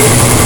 you